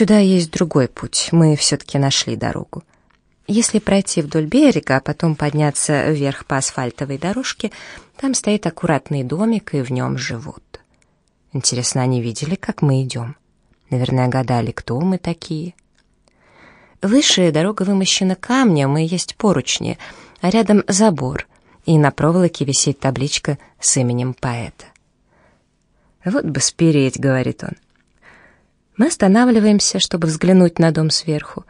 сюда есть другой путь, мы все-таки нашли дорогу. Если пройти вдоль берега, а потом подняться вверх по асфальтовой дорожке, там стоит аккуратный домик, и в нем живут. Интересно, они видели, как мы идем? Наверное, гадали, кто мы такие. Выше дорога вымощена камнем, и есть поручни, а рядом забор, и на проволоке висит табличка с именем поэта. «Вот бы спереть», — говорит он. Мы останавливаемся, чтобы взглянуть на дом сверху.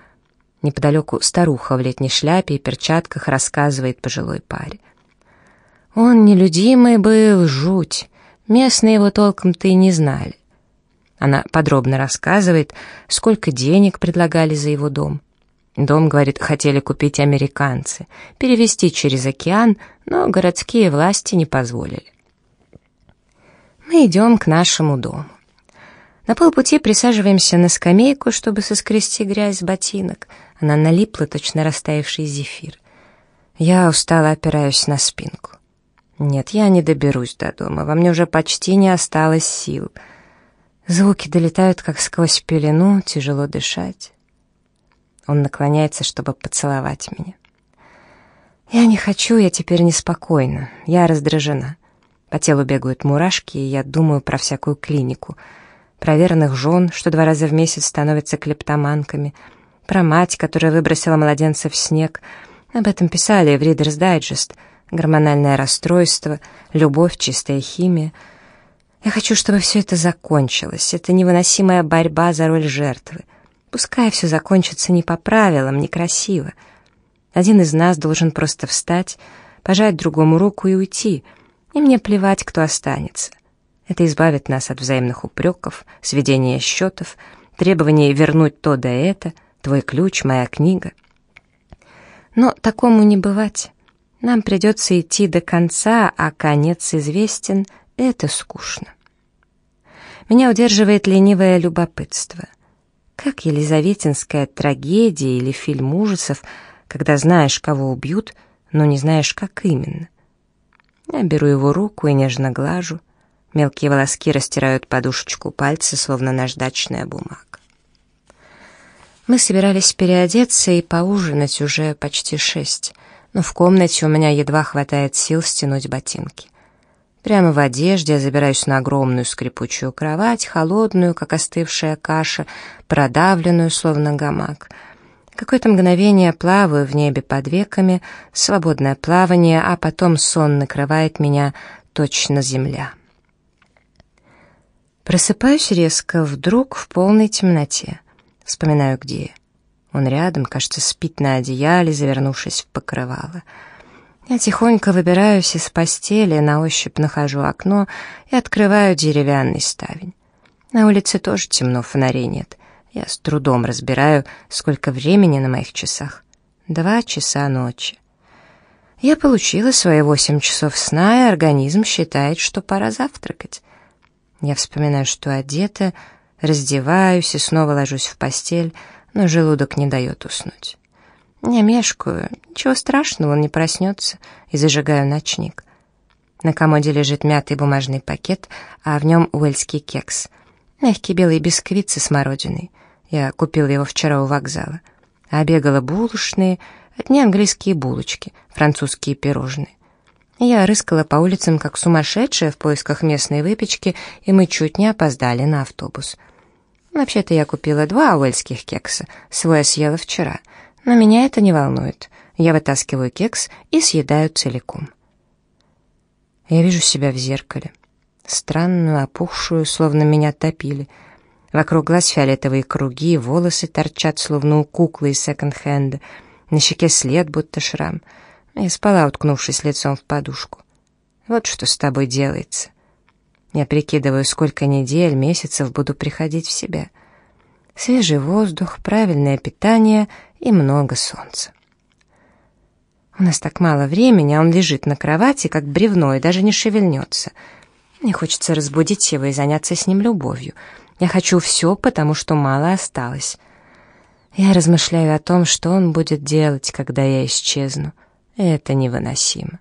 Неподалеку старуха в летней шляпе и перчатках рассказывает пожилой паре. Он нелюдимый был, жуть. Местные его толком-то и не знали. Она подробно рассказывает, сколько денег предлагали за его дом. Дом, говорит, хотели купить американцы, перевести через океан, но городские власти не позволили. Мы идем к нашему дому. На полпути присаживаемся на скамейку, чтобы соскрести грязь с ботинок. Она налипла, точно растаявший зефир. Я устало опираюсь на спинку. Нет, я не доберусь до дома, во мне уже почти не осталось сил. Звуки долетают, как сквозь пелену, тяжело дышать. Он наклоняется, чтобы поцеловать меня. Я не хочу, я теперь неспокойна, я раздражена. По телу бегают мурашки, и я думаю про всякую клинику — про верных жен, что два раза в месяц становятся клептоманками, про мать, которая выбросила младенца в снег. Об этом писали в Reader's Digest. Гормональное расстройство, любовь, чистая химия. Я хочу, чтобы все это закончилось. Это невыносимая борьба за роль жертвы. Пускай все закончится не по правилам, некрасиво. Один из нас должен просто встать, пожать другому руку и уйти. И мне плевать, кто останется. Это избавит нас от взаимных упреков, сведения счетов, требований вернуть то да это, твой ключ, моя книга. Но такому не бывать. Нам придется идти до конца, а конец известен, это скучно. Меня удерживает ленивое любопытство. Как елизаветинская трагедия или фильм ужасов, когда знаешь, кого убьют, но не знаешь, как именно. Я беру его руку и нежно глажу. Мелкие волоски растирают подушечку пальца, словно наждачная бумага. Мы собирались переодеться и поужинать уже почти шесть, но в комнате у меня едва хватает сил стянуть ботинки. Прямо в одежде я забираюсь на огромную скрипучую кровать, холодную, как остывшая каша, продавленную, словно гамак. Какое-то мгновение плаваю в небе под веками, свободное плавание, а потом сон накрывает меня точно земля. Просыпаюсь резко, вдруг в полной темноте. Вспоминаю, где Он рядом, кажется, спит на одеяле, завернувшись в покрывало. Я тихонько выбираюсь из постели, на ощупь нахожу окно и открываю деревянный ставень. На улице тоже темно, фонарей нет. Я с трудом разбираю, сколько времени на моих часах. Два часа ночи. Я получила свои восемь часов сна, и организм считает, что пора завтракать. Я вспоминаю, что одета, раздеваюсь и снова ложусь в постель, но желудок не дает уснуть. Не мешкаю, ничего страшного, он не проснется, и зажигаю ночник. На комоде лежит мятый бумажный пакет, а в нем уэльский кекс. Мягкий белый бисквит со смородиной. Я купил его вчера у вокзала. А бегала булочные, одни английские булочки, французские пирожные. Я рыскала по улицам как сумасшедшая в поисках местной выпечки, и мы чуть не опоздали на автобус. Вообще-то я купила два уэльских кекса, свой съела вчера, но меня это не волнует. Я вытаскиваю кекс и съедаю целиком. Я вижу себя в зеркале. Странную, опухшую, словно меня топили. Вокруг глаз фиолетовые круги, волосы торчат, словно у куклы из секонд-хенда. На щеке след, будто шрам — я спала, уткнувшись лицом в подушку. Вот что с тобой делается. Я прикидываю, сколько недель, месяцев буду приходить в себя. Свежий воздух, правильное питание и много солнца. У нас так мало времени, а он лежит на кровати, как бревно, и даже не шевельнется. Мне хочется разбудить его и заняться с ним любовью. Я хочу все, потому что мало осталось. Я размышляю о том, что он будет делать, когда я исчезну. Это невыносимо.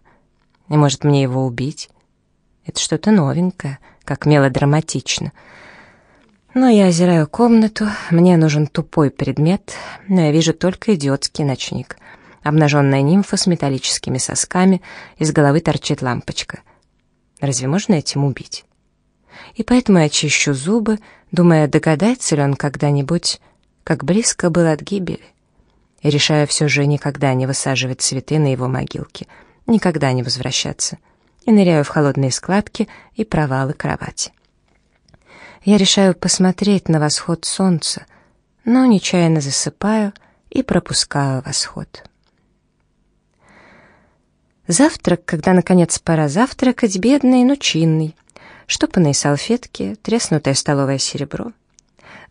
И может мне его убить? Это что-то новенькое, как мелодраматично. Но я озираю комнату, мне нужен тупой предмет, но я вижу только идиотский ночник. Обнаженная нимфа с металлическими сосками, из головы торчит лампочка. Разве можно этим убить? И поэтому я чищу зубы, думая, догадается ли он когда-нибудь, как близко был от гибели. И решаю все же никогда не высаживать цветы на его могилке, никогда не возвращаться. И ныряю в холодные складки и провалы кровати. Я решаю посмотреть на восход солнца, но нечаянно засыпаю и пропускаю восход. Завтрак, когда, наконец, пора завтракать, бедный, но чинный. Штопанные салфетки, треснутое столовое серебро.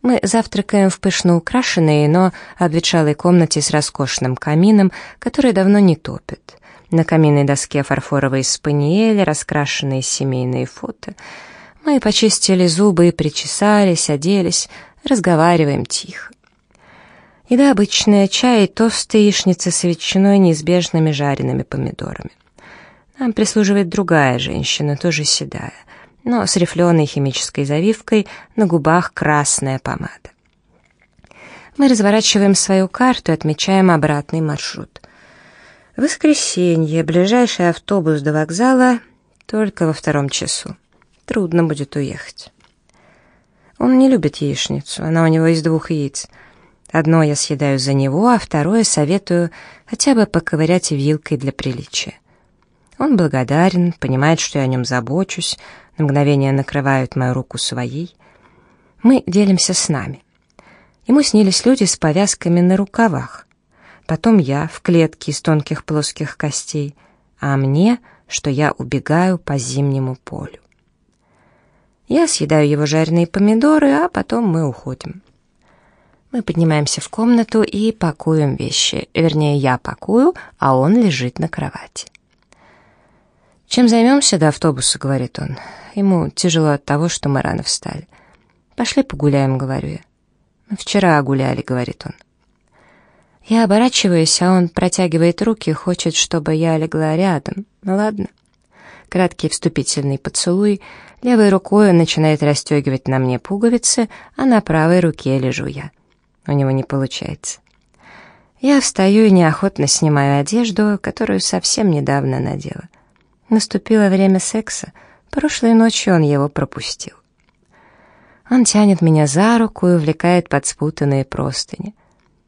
Мы завтракаем в пышно украшенной, но обветшалой комнате с роскошным камином, который давно не топит. На каминной доске фарфоровые спаниели, раскрашенные семейные фото — мы почистили зубы, причесались, оделись, разговариваем тихо. Еда обычная, чай, тосты, яичница с ветчиной, неизбежными жареными помидорами. Нам прислуживает другая женщина, тоже седая, но с рифленой химической завивкой, на губах красная помада. Мы разворачиваем свою карту и отмечаем обратный маршрут. Воскресенье, ближайший автобус до вокзала только во втором часу трудно будет уехать. Он не любит яичницу, она у него из двух яиц. Одно я съедаю за него, а второе советую хотя бы поковырять вилкой для приличия. Он благодарен, понимает, что я о нем забочусь, на мгновение накрывает мою руку своей. Мы делимся с нами. Ему снились люди с повязками на рукавах. Потом я в клетке из тонких плоских костей, а мне, что я убегаю по зимнему полю. Я съедаю его жареные помидоры, а потом мы уходим. Мы поднимаемся в комнату и пакуем вещи. Вернее, я пакую, а он лежит на кровати. «Чем займемся до автобуса?» — говорит он. Ему тяжело от того, что мы рано встали. «Пошли погуляем», — говорю я. «Мы вчера гуляли», — говорит он. Я оборачиваюсь, а он протягивает руки, хочет, чтобы я легла рядом. Ну ладно краткий вступительный поцелуй, левой рукой он начинает расстегивать на мне пуговицы, а на правой руке лежу я. У него не получается. Я встаю и неохотно снимаю одежду, которую совсем недавно надела. Наступило время секса, прошлой ночью он его пропустил. Он тянет меня за руку и увлекает под спутанные простыни.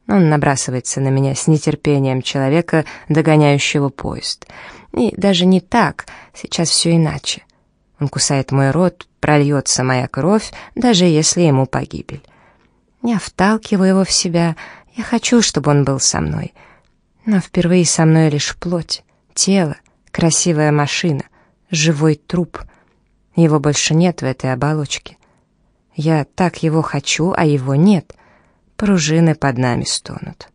Он набрасывается на меня с нетерпением человека, догоняющего поезд — и даже не так, сейчас все иначе. Он кусает мой рот, прольется моя кровь, даже если ему погибель. Я вталкиваю его в себя, я хочу, чтобы он был со мной. Но впервые со мной лишь плоть, тело, красивая машина, живой труп. Его больше нет в этой оболочке. Я так его хочу, а его нет. Пружины под нами стонут.